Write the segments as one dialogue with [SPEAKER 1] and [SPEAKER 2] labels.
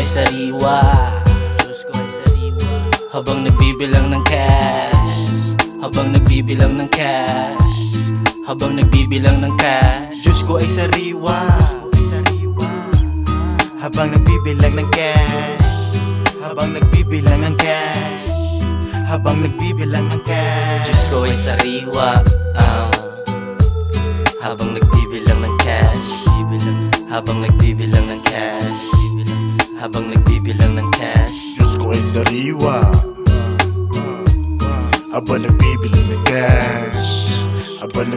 [SPEAKER 1] ay sariwa. Diyos ko ay sariwa. Habang nagbibilang ng cash. Habang nagbibilang ng cash. Habang nagbibilang ng cash.
[SPEAKER 2] Diyos ko ay sariwa. Habang nagbibilang ng cash. Habang nagbibilang ng cash. Habang nagbibilang ng cash.
[SPEAKER 1] Diyos ko ay sariwa. Ah. Habang nagbibilang ng cash. Habang nagbibilang
[SPEAKER 3] Diyos ko ay sariwa Habang nagbibili ng cash. Habang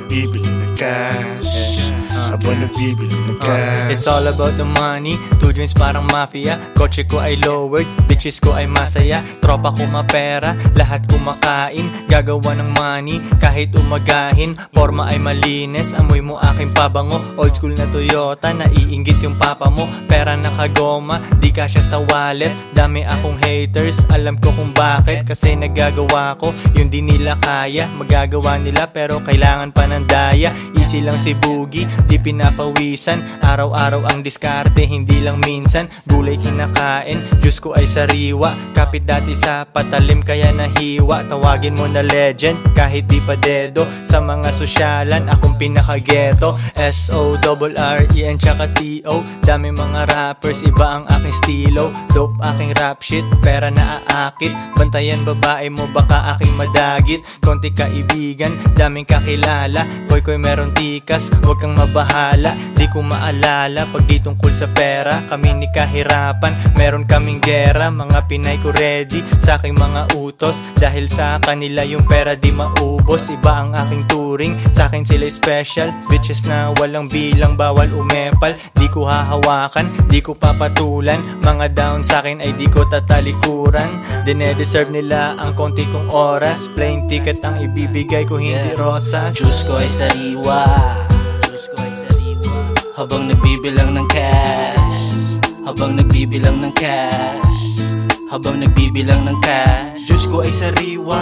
[SPEAKER 3] cash Habang nagbibili ng cash
[SPEAKER 2] It's all about the money. Two drinks parang mafia. Kotse ko ay lowered Bitches ko ay masaya. Tropa ko mapera Lahat kumakain. Gagawa ng money Kahit umagahin. Forma ay malinis Amoy mo aking pabango. Old school na Toyota Naiingit yung papa mo. Pera nakagoma Di kasya sa wallet. Dami akong haters Alam ko kung bakit. Kasi nagagawa ko Yung di nila kaya. Magagawa nila Pero kailangan pa ng daya. Easy lang si Boogie Di pinapawisan. Araw-araw ang diskarte Hindi lang minsan. Gulay kinakain Diyos ko ay sariwa. Kapit dati sa patalim Kaya nahiwa. Tawagin mo na legend Kahit di pa dedo. Sa mga sosyalan Akong pinakageto. S-O-R-R-E-N tsaka T-O Dami mga rappers Iba ang aking stilo. Dope aking rap shit Pera na aakit. Bantayan babae mo Baka aking madagit. Konti kaibigan Daming kakilala. Koy koy meron tikas Huwag kang mabahala Di ko maalala Pag di tungkol sa pera. Kami ni kahirapan Meron kaming gera. Mga Pinay ko ready Sa aking mga utos. Dahil sa kanila yung pera di maubos. Iba ang aking turing Sa akin sila special. Bitches na walang bilang Bawal umepal. Di ko hahawakan Di ko papatulan. Mga down sa akin ay di ko tatalikuran. Dine-deserve nila ang konti kong oras. Plain ticket ang ibibigay ko hindi
[SPEAKER 1] Yeah.
[SPEAKER 2] rosas.
[SPEAKER 1] Diyos ko ay sariwa Diyos ko ay sariwa. Habang nagbibilang ng cash Habang nagbibilang ng cash Habang nagbibilang ng cash.
[SPEAKER 2] Diyos ko ay sariwa.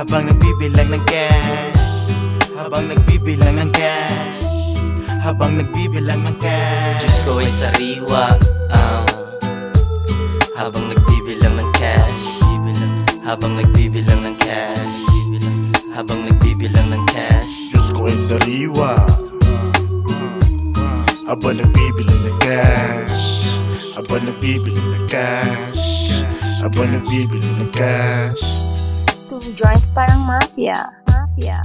[SPEAKER 2] Habang nagbibilang ng cash Habang nagbibilang ng cash Habang nagbibilang ng cash.
[SPEAKER 1] Diyos ko ay sariwa. Habang nagbibilang ng cash. Habang nagbibilang ng cash Habang nagbibilang ng cash.
[SPEAKER 3] Diyos ko ay sariwa. Habang nagbibili ng cash. Habang nagbibili ng cash. Habang nagbibili ng cash.
[SPEAKER 4] Two joints parang mafia. Mafia.